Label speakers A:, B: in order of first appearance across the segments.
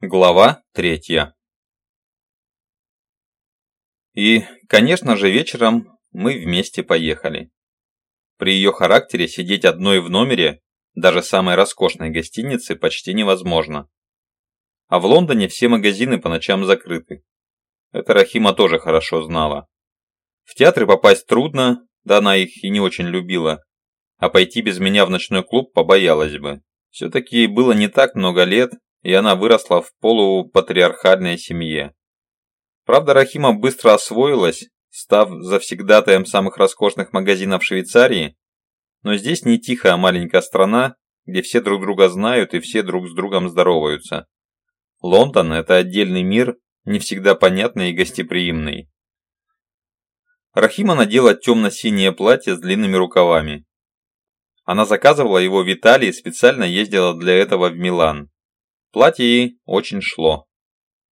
A: Глава третья И, конечно же, вечером мы вместе поехали. При ее характере сидеть одной в номере, даже самой роскошной гостиницы, почти невозможно. А в Лондоне все магазины по ночам закрыты. Это Рахима тоже хорошо знала. В театры попасть трудно, да она их и не очень любила. А пойти без меня в ночной клуб побоялась бы. Все-таки ей было не так много лет, и она выросла в полупатриархальной семье. Правда, Рахима быстро освоилась, став завсегдатаем самых роскошных магазинов Швейцарии, но здесь не тихая маленькая страна, где все друг друга знают и все друг с другом здороваются. Лондон – это отдельный мир, не всегда понятный и гостеприимный. Рахима надела темно-синее платье с длинными рукавами. Она заказывала его в Италии специально ездила для этого в Милан. Платье ей очень шло.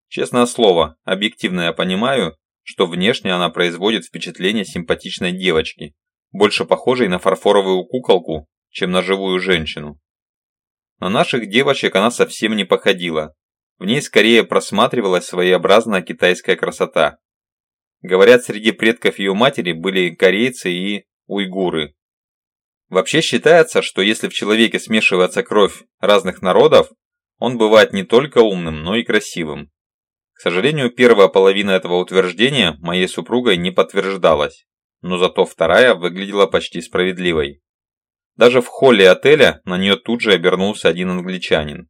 A: Честное слово, объективно я понимаю, что внешне она производит впечатление симпатичной девочки, больше похожей на фарфоровую куколку, чем на живую женщину. На наших девочек она совсем не походила. В ней скорее просматривалась своеобразная китайская красота. Говорят, среди предков ее матери были корейцы и уйгуры. Вообще считается, что если в человеке смешивается кровь разных народов, он бывает не только умным, но и красивым. К сожалению, первая половина этого утверждения моей супругой не подтверждалась, но зато вторая выглядела почти справедливой. Даже в холле отеля на нее тут же обернулся один англичанин.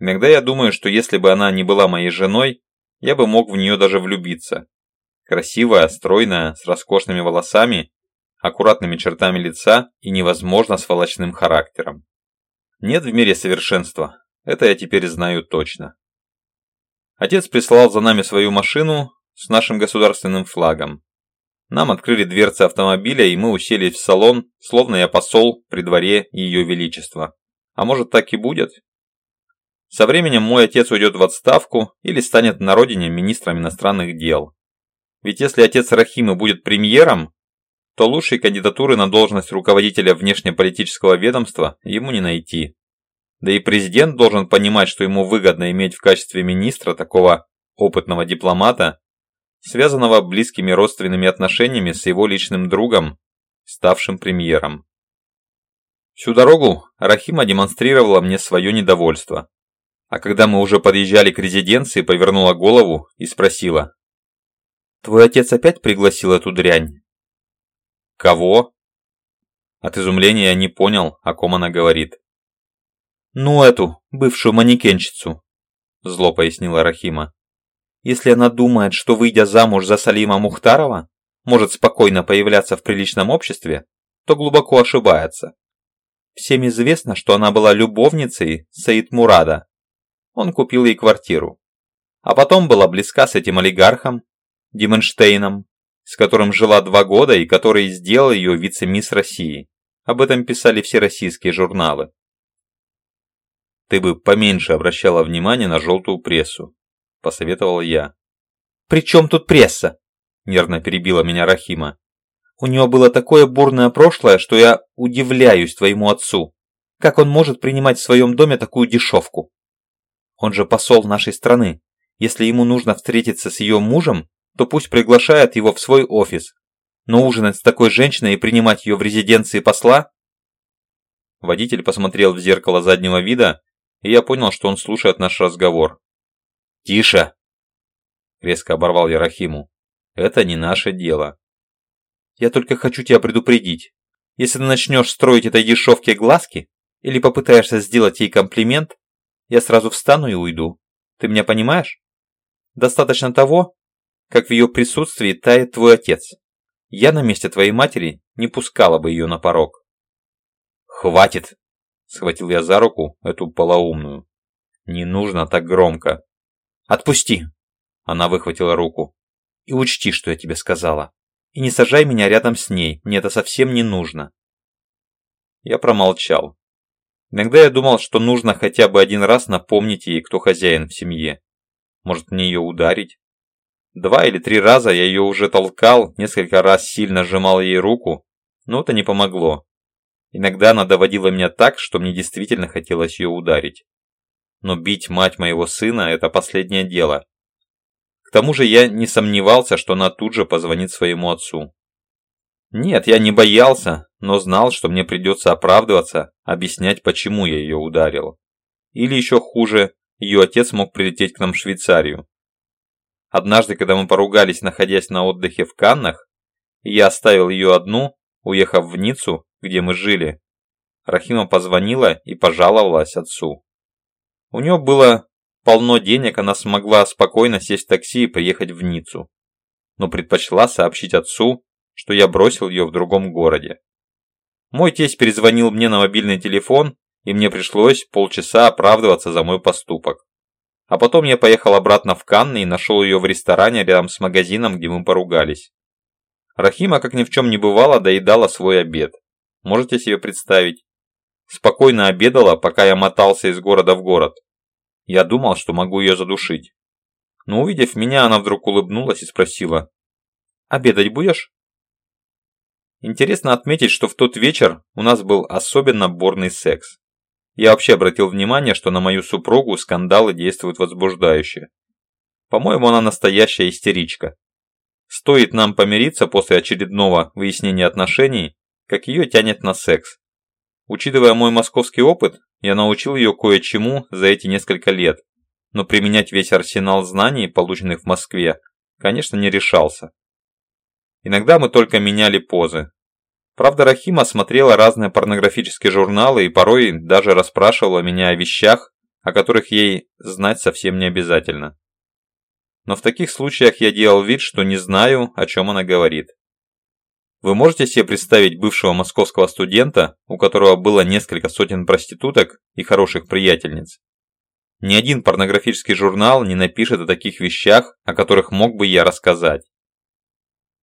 A: Иногда я думаю, что если бы она не была моей женой, я бы мог в нее даже влюбиться. Красивая, стройная, с роскошными волосами, аккуратными чертами лица и невозможно сволочным характером. Нет в мире совершенства, это я теперь знаю точно. Отец прислал за нами свою машину с нашим государственным флагом. Нам открыли дверцы автомобиля, и мы уселись в салон, словно я посол при дворе Ее Величества. А может так и будет? Со временем мой отец уйдет в отставку или станет на родине министром иностранных дел. Ведь если отец Рахимы будет премьером, то лучшей кандидатуры на должность руководителя внешнеполитического ведомства ему не найти. Да и президент должен понимать, что ему выгодно иметь в качестве министра такого опытного дипломата, связанного близкими родственными отношениями с его личным другом, ставшим премьером. Всю дорогу Рахима демонстрировала мне свое недовольство. А когда мы уже подъезжали к резиденции, повернула голову и спросила. «Твой отец опять пригласил эту дрянь?» «Кого?» От изумления я не понял, о ком она говорит. «Ну эту, бывшую манекенщицу», – зло пояснила Рахима. «Если она думает, что, выйдя замуж за Салима Мухтарова, может спокойно появляться в приличном обществе, то глубоко ошибается. Всем известно, что она была любовницей Саид Мурада. Он купил ей квартиру. А потом была близка с этим олигархом, Дименштейном, с которым жила два года и который сделал ее вице-мисс России. Об этом писали все российские журналы. Ты бы поменьше обращала внимание на желтую прессу, посоветовал я. При чем тут пресса? Нервно перебила меня Рахима. У него было такое бурное прошлое, что я удивляюсь твоему отцу. Как он может принимать в своем доме такую дешевку? Он же посол нашей страны. Если ему нужно встретиться с ее мужем, то пусть приглашает его в свой офис. Но ужинать с такой женщиной и принимать ее в резиденции посла? Водитель посмотрел в зеркало заднего вида и я понял, что он слушает наш разговор. «Тише!» – резко оборвал я Рахиму. «Это не наше дело». «Я только хочу тебя предупредить. Если ты начнешь строить этой дешевке глазки или попытаешься сделать ей комплимент, я сразу встану и уйду. Ты меня понимаешь? Достаточно того, как в ее присутствии тает твой отец. Я на месте твоей матери не пускала бы ее на порог». «Хватит!» Схватил я за руку эту полоумную. Не нужно так громко. Отпусти. Она выхватила руку. И учти, что я тебе сказала. И не сажай меня рядом с ней, мне это совсем не нужно. Я промолчал. Иногда я думал, что нужно хотя бы один раз напомнить ей, кто хозяин в семье. Может мне ее ударить? Два или три раза я ее уже толкал, несколько раз сильно сжимал ей руку, но это не помогло. Иногда она доводила меня так, что мне действительно хотелось ее ударить. но бить мать моего сына – это последнее дело. К тому же я не сомневался, что она тут же позвонит своему отцу. Нет, я не боялся, но знал, что мне придется оправдываться, объяснять, почему я ее ударил. Или еще хуже, ее отец мог прилететь к нам в Швейцарию. Однажды, когда мы поругались, находясь на отдыхе в Каннах, я оставил ее одну, уехав в Ниццу, где мы жили, Рахима позвонила и пожаловалась отцу. У нее было полно денег, она смогла спокойно сесть в такси и приехать в Ниццу, но предпочла сообщить отцу, что я бросил ее в другом городе. Мой тесть перезвонил мне на мобильный телефон, и мне пришлось полчаса оправдываться за мой поступок. А потом я поехал обратно в Канны и нашел ее в ресторане рядом с магазином, где мы поругались. Рахима, как ни в чем не бывало, доедала свой обед. Можете себе представить? Спокойно обедала, пока я мотался из города в город. Я думал, что могу ее задушить. Но увидев меня, она вдруг улыбнулась и спросила. «Обедать будешь?» Интересно отметить, что в тот вечер у нас был особенно борный секс. Я вообще обратил внимание, что на мою супругу скандалы действуют возбуждающе. По-моему, она настоящая истеричка. Стоит нам помириться после очередного выяснения отношений, как ее тянет на секс. Учитывая мой московский опыт, я научил ее кое-чему за эти несколько лет, но применять весь арсенал знаний, полученных в Москве, конечно, не решался. Иногда мы только меняли позы, Правда, Рахима смотрела разные порнографические журналы и порой даже расспрашивала меня о вещах, о которых ей знать совсем не обязательно. Но в таких случаях я делал вид, что не знаю, о чем она говорит. Вы можете себе представить бывшего московского студента, у которого было несколько сотен проституток и хороших приятельниц? Ни один порнографический журнал не напишет о таких вещах, о которых мог бы я рассказать.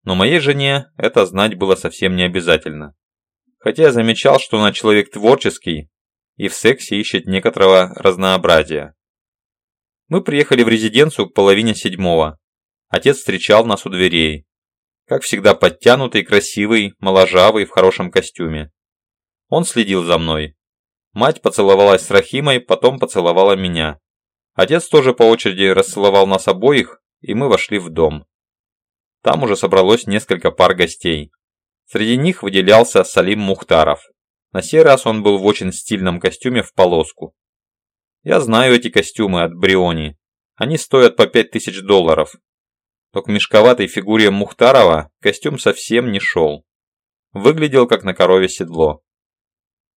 A: Но моей жене это знать было совсем не обязательно. Хотя я замечал, что она человек творческий и в сексе ищет некоторого разнообразия. Мы приехали в резиденцию к половине седьмого. Отец встречал нас у дверей. Как всегда подтянутый, красивый, моложавый, в хорошем костюме. Он следил за мной. Мать поцеловалась с Рахимой, потом поцеловала меня. Отец тоже по очереди расцеловал нас обоих, и мы вошли в дом. Там уже собралось несколько пар гостей. Среди них выделялся Салим Мухтаров. На сей раз он был в очень стильном костюме в полоску. Я знаю эти костюмы от Бриони. Они стоят по 5000 долларов. Но к мешковатой фигуре Мухтарова костюм совсем не шел. Выглядел как на корове седло.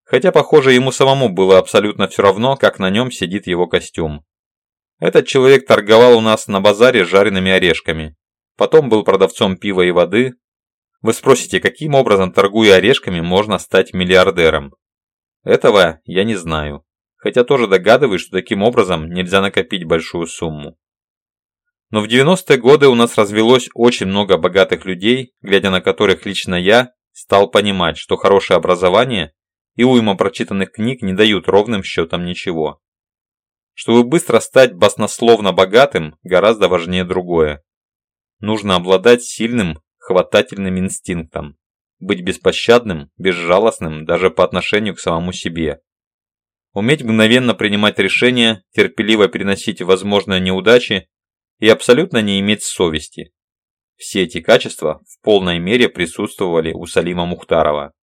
A: Хотя, похоже, ему самому было абсолютно все равно, как на нем сидит его костюм. Этот человек торговал у нас на базаре жареными орешками потом был продавцом пива и воды. Вы спросите, каким образом, торгуя орешками, можно стать миллиардером? Этого я не знаю, хотя тоже догадываюсь, что таким образом нельзя накопить большую сумму. Но в 90-е годы у нас развелось очень много богатых людей, глядя на которых лично я стал понимать, что хорошее образование и уйма прочитанных книг не дают ровным счетом ничего. Чтобы быстро стать баснословно богатым, гораздо важнее другое нужно обладать сильным хватательным инстинктом, быть беспощадным, безжалостным даже по отношению к самому себе. Уметь мгновенно принимать решения, терпеливо переносить возможные неудачи и абсолютно не иметь совести. Все эти качества в полной мере присутствовали у Салима Мухтарова.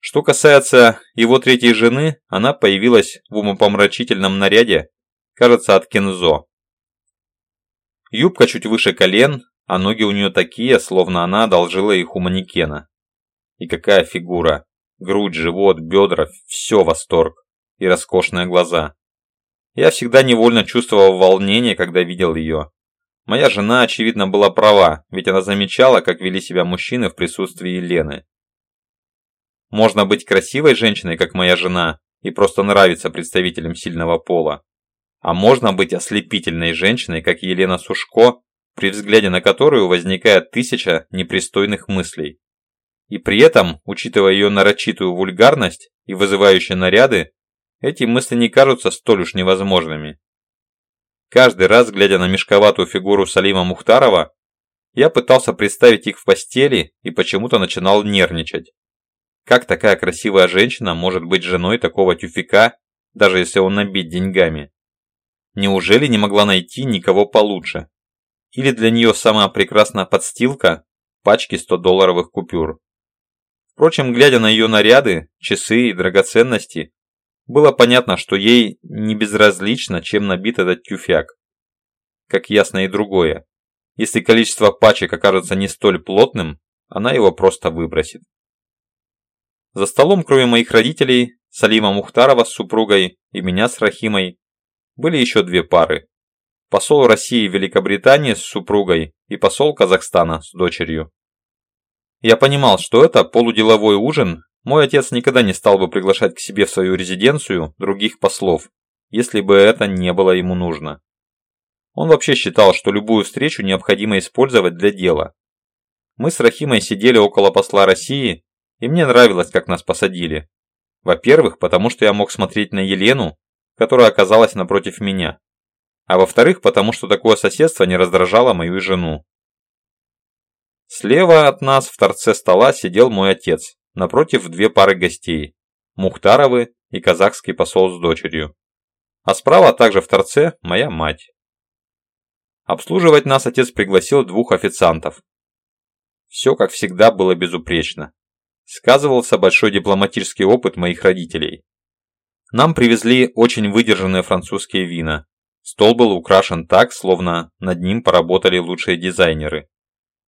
A: Что касается его третьей жены, она появилась в умопомрачительном наряде, кажется, от Кензо, Юбка чуть выше колен, а ноги у нее такие, словно она одолжила их у манекена. И какая фигура. Грудь, живот, бедра – все восторг. И роскошные глаза. Я всегда невольно чувствовал волнение, когда видел ее. Моя жена, очевидно, была права, ведь она замечала, как вели себя мужчины в присутствии Лены. Можно быть красивой женщиной, как моя жена, и просто нравиться представителям сильного пола. А можно быть ослепительной женщиной, как Елена Сушко, при взгляде на которую возникает тысяча непристойных мыслей. И при этом, учитывая ее нарочитую вульгарность и вызывающие наряды, эти мысли не кажутся столь уж невозможными. Каждый раз, глядя на мешковатую фигуру Салима Мухтарова, я пытался представить их в постели и почему-то начинал нервничать. Как такая красивая женщина может быть женой такого тюфика даже если он набит деньгами. Неужели не могла найти никого получше? Или для нее самая прекрасная подстилка – пачки 100-долларовых купюр? Впрочем, глядя на ее наряды, часы и драгоценности, было понятно, что ей не безразлично, чем набит этот тюфяк. Как ясно и другое. Если количество пачек окажется не столь плотным, она его просто выбросит. За столом, кроме моих родителей, Салима Мухтарова с супругой и меня с Рахимой, были еще две пары. Посол России в Великобритании с супругой и посол Казахстана с дочерью. Я понимал, что это полуделовой ужин, мой отец никогда не стал бы приглашать к себе в свою резиденцию других послов, если бы это не было ему нужно. Он вообще считал, что любую встречу необходимо использовать для дела. Мы с Рахимой сидели около посла России, и мне нравилось, как нас посадили. Во-первых, потому что я мог смотреть на Елену, которая оказалась напротив меня. А во-вторых, потому что такое соседство не раздражало мою жену. Слева от нас в торце стола сидел мой отец, напротив две пары гостей – Мухтаровы и казахский посол с дочерью. А справа также в торце моя мать. Обслуживать нас отец пригласил двух официантов. Все, как всегда, было безупречно. Сказывался большой дипломатический опыт моих родителей. Нам привезли очень выдержанные французские вина. Стол был украшен так, словно над ним поработали лучшие дизайнеры.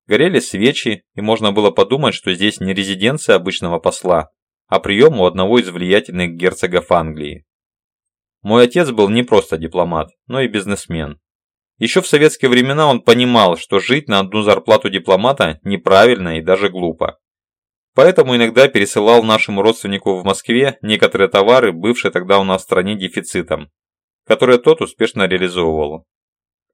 A: Горели свечи, и можно было подумать, что здесь не резиденция обычного посла, а прием у одного из влиятельных герцогов Англии. Мой отец был не просто дипломат, но и бизнесмен. Еще в советские времена он понимал, что жить на одну зарплату дипломата неправильно и даже глупо. Поэтому иногда пересылал нашему родственнику в Москве некоторые товары, бывшие тогда у нас в стране дефицитом, которые тот успешно реализовывал.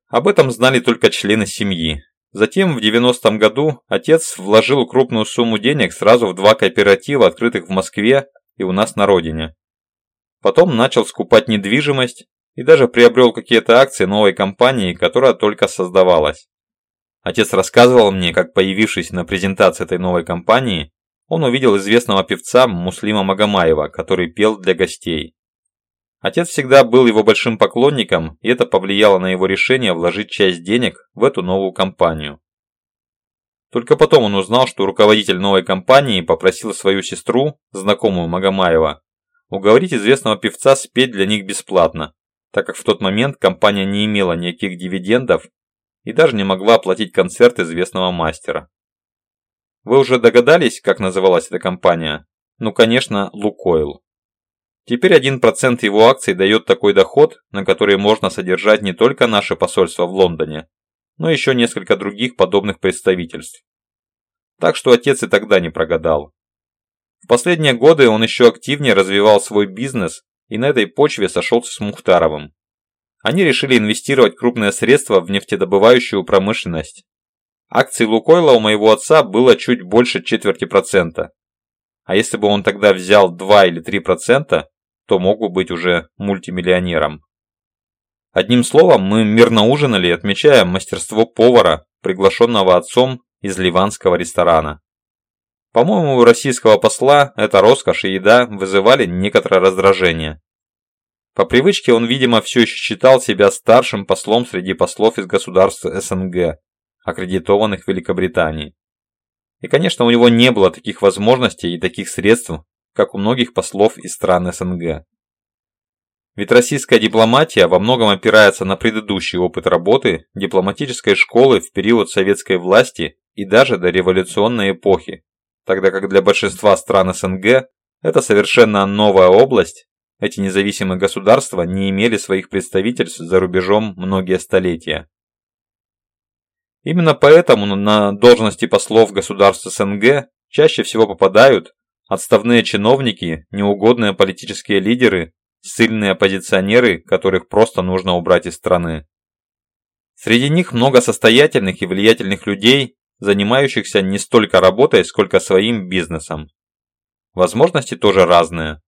A: Об этом знали только члены семьи. Затем в 90-м году отец вложил крупную сумму денег сразу в два кооператива, открытых в Москве и у нас на родине. Потом начал скупать недвижимость и даже приобрел какие-то акции новой компании, которая только создавалась. Отец рассказывал мне, как появившись на презентации этой новой компании, он увидел известного певца Муслима Магомаева, который пел для гостей. Отец всегда был его большим поклонником, и это повлияло на его решение вложить часть денег в эту новую компанию. Только потом он узнал, что руководитель новой компании попросил свою сестру, знакомую Магомаева, уговорить известного певца спеть для них бесплатно, так как в тот момент компания не имела никаких дивидендов и даже не могла оплатить концерт известного мастера. Вы уже догадались, как называлась эта компания? Ну, конечно, Лукойл. Теперь 1% его акций дает такой доход, на который можно содержать не только наше посольство в Лондоне, но еще несколько других подобных представительств. Так что отец и тогда не прогадал. В последние годы он еще активнее развивал свой бизнес и на этой почве сошелся с Мухтаровым. Они решили инвестировать крупные средства в нефтедобывающую промышленность Акций Лукойла у моего отца было чуть больше четверти процента. А если бы он тогда взял 2 или 3 процента, то мог бы быть уже мультимиллионером. Одним словом, мы мирно ужинали, отмечая мастерство повара, приглашенного отцом из ливанского ресторана. По-моему, у российского посла эта роскошь и еда вызывали некоторое раздражение. По привычке он, видимо, все еще считал себя старшим послом среди послов из государств СНГ аккредитованных Великобритании. И, конечно, у него не было таких возможностей и таких средств, как у многих послов из стран СНГ. Ведь российская дипломатия во многом опирается на предыдущий опыт работы дипломатической школы в период советской власти и даже до революционной эпохи, тогда как для большинства стран СНГ это совершенно новая область, эти независимые государства не имели своих представительств за рубежом многие столетия. Именно поэтому на должности послов государств СНГ чаще всего попадают отставные чиновники, неугодные политические лидеры, сильные оппозиционеры, которых просто нужно убрать из страны. Среди них много состоятельных и влиятельных людей, занимающихся не столько работой, сколько своим бизнесом. Возможности тоже разные.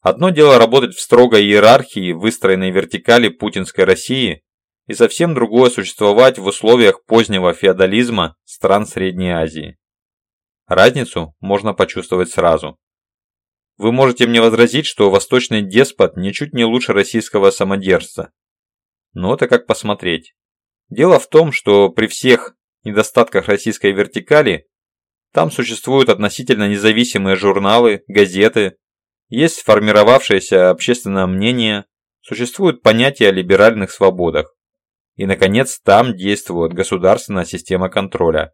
A: Одно дело работать в строгой иерархии, выстроенной вертикали путинской России, и совсем другое существовать в условиях позднего феодализма стран Средней Азии. Разницу можно почувствовать сразу. Вы можете мне возразить, что восточный деспот ничуть не лучше российского самодержца. Но это как посмотреть. Дело в том, что при всех недостатках российской вертикали там существуют относительно независимые журналы, газеты, есть сформировавшееся общественное мнение, существуют понятия о либеральных свободах. И, наконец, там действует государственная система контроля.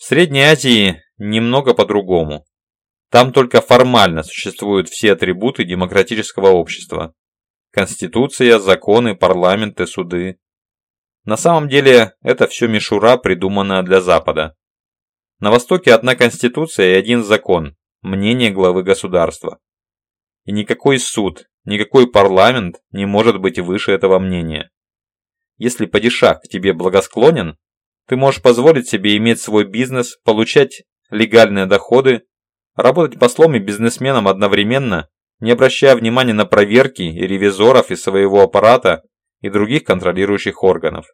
A: В Средней Азии немного по-другому. Там только формально существуют все атрибуты демократического общества. Конституция, законы, парламенты, суды. На самом деле, это все мишура, придуманная для Запада. На Востоке одна конституция и один закон, мнение главы государства. И никакой суд, никакой парламент не может быть выше этого мнения. Если падишах к тебе благосклонен, ты можешь позволить себе иметь свой бизнес, получать легальные доходы, работать послом и бизнесменом одновременно, не обращая внимания на проверки и ревизоров из своего аппарата и других контролирующих органов.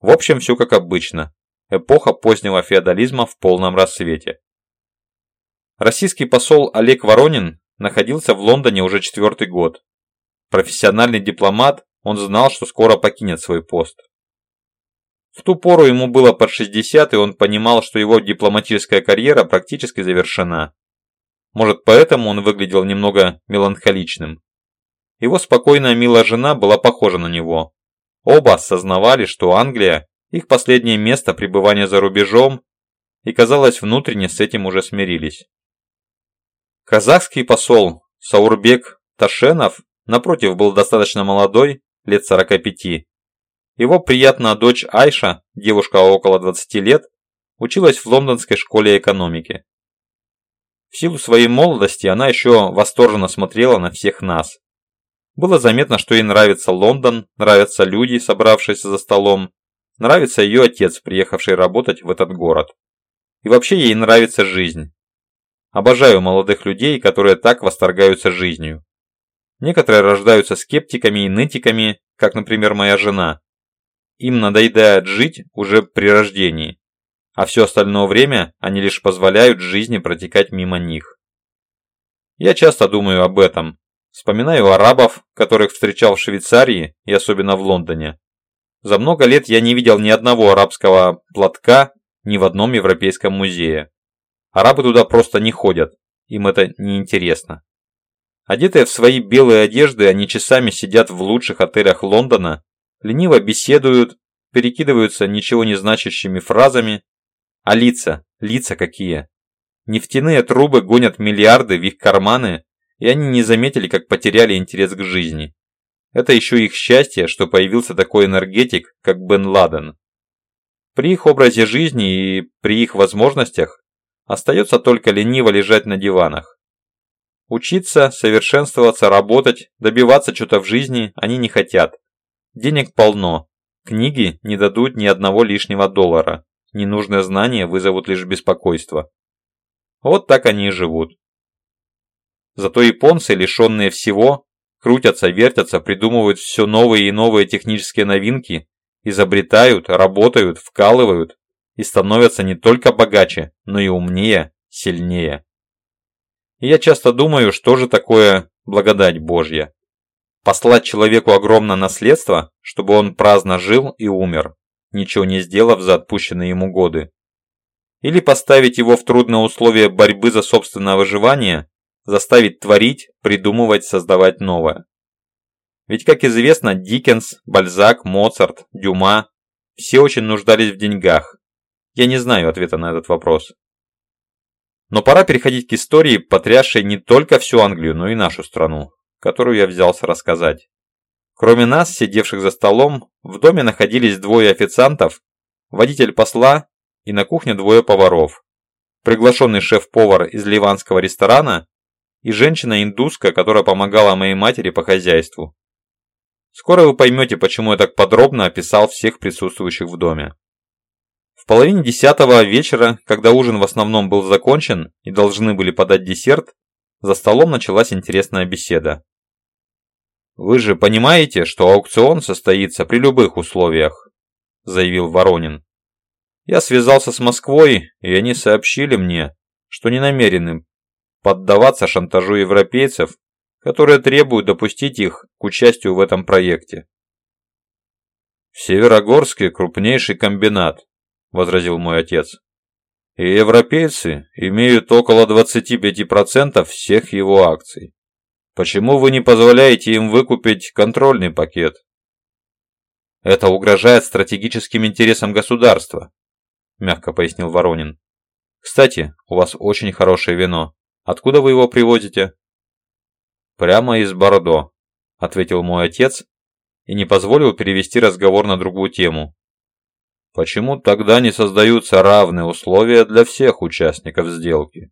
A: В общем, все как обычно. Эпоха позднего феодализма в полном рассвете. Российский посол Олег Воронин находился в Лондоне уже четвертый год. Профессиональный дипломат, он знал, что скоро покинет свой пост. В ту пору ему было под 60, и он понимал, что его дипломатическая карьера практически завершена. Может, поэтому он выглядел немного меланхоличным. Его спокойная милая жена была похожа на него. Оба осознавали, что Англия – их последнее место пребывания за рубежом, и, казалось, внутренне с этим уже смирились. Казахский посол Саурбек Ташенов, напротив, был достаточно молодой, лет 45. Его приятная дочь Айша, девушка около 20 лет, училась в лондонской школе экономики. В силу своей молодости она еще восторженно смотрела на всех нас. Было заметно, что ей нравится Лондон, нравятся люди, собравшиеся за столом, нравится ее отец, приехавший работать в этот город. И вообще ей нравится жизнь. Обожаю молодых людей, которые так восторгаются жизнью. Некоторые рождаются скептиками и нытиками, как, например, моя жена. Им надоедает жить уже при рождении, а все остальное время они лишь позволяют жизни протекать мимо них. Я часто думаю об этом. Вспоминаю арабов, которых встречал в Швейцарии и особенно в Лондоне. За много лет я не видел ни одного арабского платка ни в одном европейском музее. Арабы туда просто не ходят, им это не интересно. Одетые в свои белые одежды, они часами сидят в лучших отелях Лондона, лениво беседуют, перекидываются ничего не значащими фразами. А лица, лица какие? Нефтяные трубы гонят миллиарды в их карманы, и они не заметили, как потеряли интерес к жизни. Это еще их счастье, что появился такой энергетик, как Бен Ладен. При их образе жизни и при их возможностях Остается только лениво лежать на диванах. Учиться, совершенствоваться, работать, добиваться чего-то в жизни они не хотят. Денег полно. Книги не дадут ни одного лишнего доллара. Ненужные знания вызовут лишь беспокойство. Вот так они и живут. Зато японцы, лишенные всего, крутятся, вертятся, придумывают все новые и новые технические новинки, изобретают, работают, вкалывают, и становятся не только богаче, но и умнее, сильнее. И я часто думаю, что же такое благодать Божья. Послать человеку огромное наследство, чтобы он праздно жил и умер, ничего не сделав за отпущенные ему годы. Или поставить его в трудные условия борьбы за собственное выживание, заставить творить, придумывать, создавать новое. Ведь, как известно, Диккенс, Бальзак, Моцарт, Дюма – все очень нуждались в деньгах, я не знаю ответа на этот вопрос. Но пора переходить к истории, потрясшей не только всю Англию, но и нашу страну, которую я взялся рассказать. Кроме нас, сидевших за столом, в доме находились двое официантов, водитель посла и на кухне двое поваров, приглашенный шеф-повар из ливанского ресторана и женщина-индуска, которая помогала моей матери по хозяйству. Скоро вы поймете, почему я так подробно описал всех присутствующих в доме. В половине десятого вечера, когда ужин в основном был закончен и должны были подать десерт, за столом началась интересная беседа. «Вы же понимаете, что аукцион состоится при любых условиях», – заявил Воронин. «Я связался с Москвой, и они сообщили мне, что не намерены поддаваться шантажу европейцев, которые требуют допустить их к участию в этом проекте. «В Северогорске крупнейший комбинат», – возразил мой отец. «И европейцы имеют около 25% всех его акций. Почему вы не позволяете им выкупить контрольный пакет?» «Это угрожает стратегическим интересам государства», – мягко пояснил Воронин. «Кстати, у вас очень хорошее вино. Откуда вы его привозите?» «Прямо из Бордо», – ответил мой отец и не позволил перевести разговор на другую тему. Почему тогда не создаются равные условия для всех участников сделки?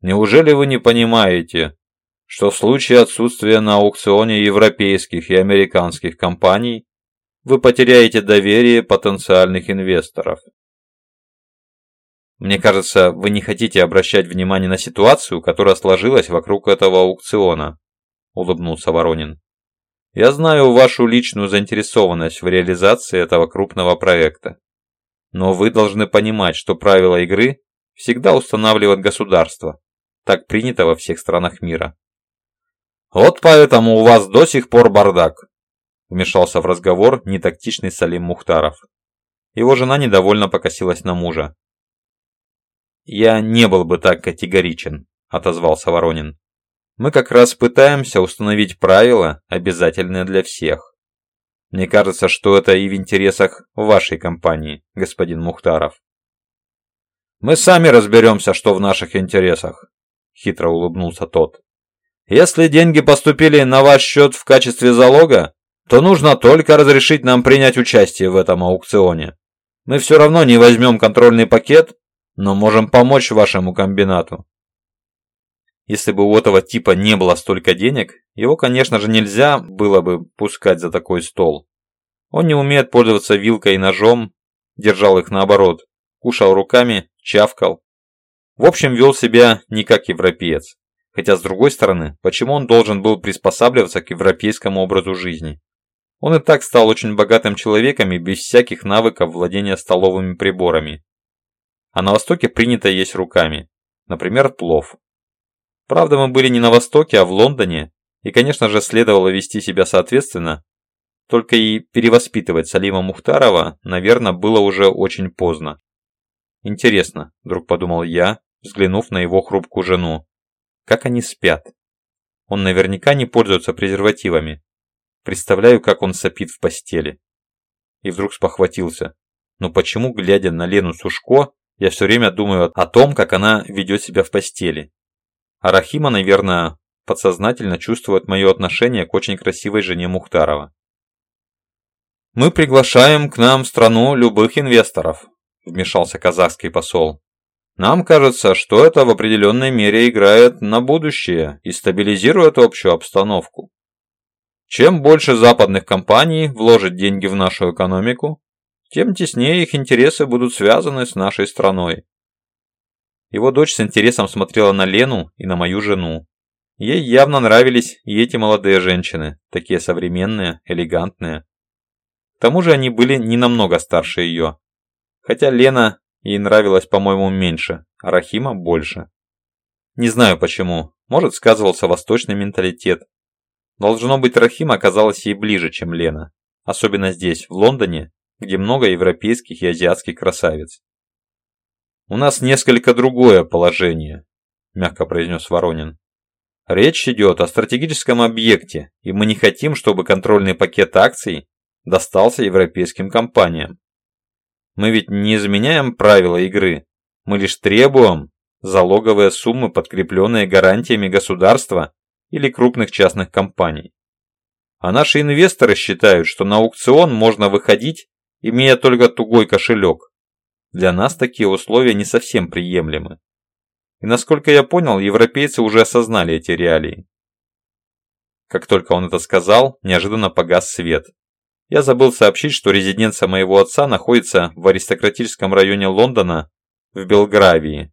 A: Неужели вы не понимаете, что в случае отсутствия на аукционе европейских и американских компаний вы потеряете доверие потенциальных инвесторов? Мне кажется, вы не хотите обращать внимание на ситуацию, которая сложилась вокруг этого аукциона, улыбнулся Воронин. Я знаю вашу личную заинтересованность в реализации этого крупного проекта. Но вы должны понимать, что правила игры всегда устанавливает государство. Так принято во всех странах мира. Вот поэтому у вас до сих пор бардак, вмешался в разговор нетактичный Салим Мухтаров. Его жена недовольно покосилась на мужа. «Я не был бы так категоричен», – отозвался Воронин. Мы как раз пытаемся установить правила, обязательные для всех. Мне кажется, что это и в интересах вашей компании, господин Мухтаров. Мы сами разберемся, что в наших интересах, хитро улыбнулся тот. Если деньги поступили на ваш счет в качестве залога, то нужно только разрешить нам принять участие в этом аукционе. Мы все равно не возьмем контрольный пакет, но можем помочь вашему комбинату. Если бы у этого типа не было столько денег, его, конечно же, нельзя было бы пускать за такой стол. Он не умеет пользоваться вилкой и ножом, держал их наоборот, кушал руками, чавкал. В общем, вел себя не как европеец. Хотя, с другой стороны, почему он должен был приспосабливаться к европейскому образу жизни? Он и так стал очень богатым человеком и без всяких навыков владения столовыми приборами. А на Востоке принято есть руками. Например, плов. Правда, мы были не на Востоке, а в Лондоне, и, конечно же, следовало вести себя соответственно. Только и перевоспитывать Салима Мухтарова, наверное, было уже очень поздно. Интересно, вдруг подумал я, взглянув на его хрупкую жену. Как они спят? Он наверняка не пользуется презервативами. Представляю, как он сопит в постели. И вдруг спохватился. Но почему, глядя на Лену Сушко, я все время думаю о том, как она ведет себя в постели? А Рахима, наверное, подсознательно чувствует мое отношение к очень красивой жене Мухтарова. «Мы приглашаем к нам в страну любых инвесторов», – вмешался казахский посол. «Нам кажется, что это в определенной мере играет на будущее и стабилизирует общую обстановку. Чем больше западных компаний вложит деньги в нашу экономику, тем теснее их интересы будут связаны с нашей страной. Его дочь с интересом смотрела на Лену и на мою жену. Ей явно нравились и эти молодые женщины, такие современные, элегантные. К тому же они были не намного старше ее. Хотя Лена ей нравилась, по-моему, меньше, а Рахима больше. Не знаю почему, может сказывался восточный менталитет. Должно быть, Рахима оказалась ей ближе, чем Лена. Особенно здесь, в Лондоне, где много европейских и азиатских красавиц. «У нас несколько другое положение», – мягко произнес Воронин. «Речь идет о стратегическом объекте, и мы не хотим, чтобы контрольный пакет акций достался европейским компаниям. Мы ведь не изменяем правила игры, мы лишь требуем залоговые суммы, подкрепленные гарантиями государства или крупных частных компаний. А наши инвесторы считают, что на аукцион можно выходить, имея только тугой кошелек, для нас такие условия не совсем приемлемы. И насколько я понял, европейцы уже осознали эти реалии. Как только он это сказал, неожиданно погас свет. Я забыл сообщить, что резиденция моего отца находится в аристократическом районе Лондона, в Белгравии.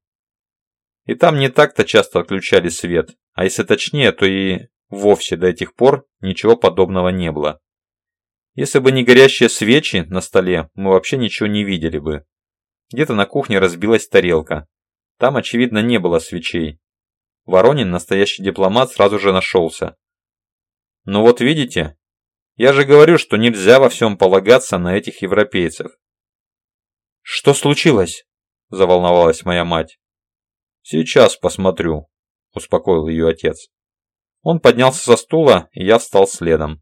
A: И там не так-то часто отключали свет, а если точнее, то и вовсе до этих пор ничего подобного не было. Если бы не горящие свечи на столе, мы вообще ничего не видели бы. Где-то на кухне разбилась тарелка. Там, очевидно, не было свечей. Воронин, настоящий дипломат, сразу же нашелся. «Ну вот видите, я же говорю, что нельзя во всем полагаться на этих европейцев».
B: «Что случилось?» – заволновалась моя мать.
A: «Сейчас посмотрю», – успокоил ее отец. Он поднялся со стула, и я встал следом.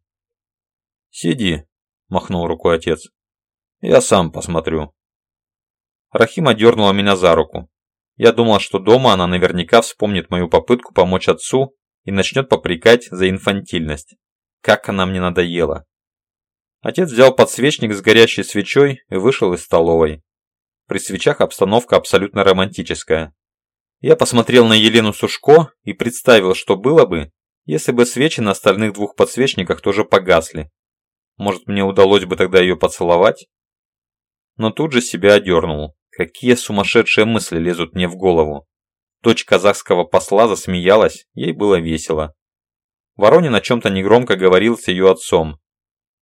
A: «Сиди», – махнул рукой отец. «Я сам посмотрю». Рахима дернула меня за руку. Я думал, что дома она наверняка вспомнит мою попытку помочь отцу и начнет попрекать за инфантильность. Как она мне надоела. Отец взял подсвечник с горящей свечой и вышел из столовой. При свечах обстановка абсолютно романтическая. Я посмотрел на Елену Сушко и представил, что было бы, если бы свечи на остальных двух подсвечниках тоже погасли. Может, мне удалось бы тогда ее поцеловать? Но тут же себя одернул. Какие сумасшедшие мысли лезут мне в голову. Дочь казахского посла засмеялась, ей было весело. Воронин о чем-то негромко говорил с ее отцом.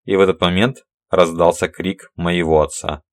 A: И в этот момент раздался крик моего отца.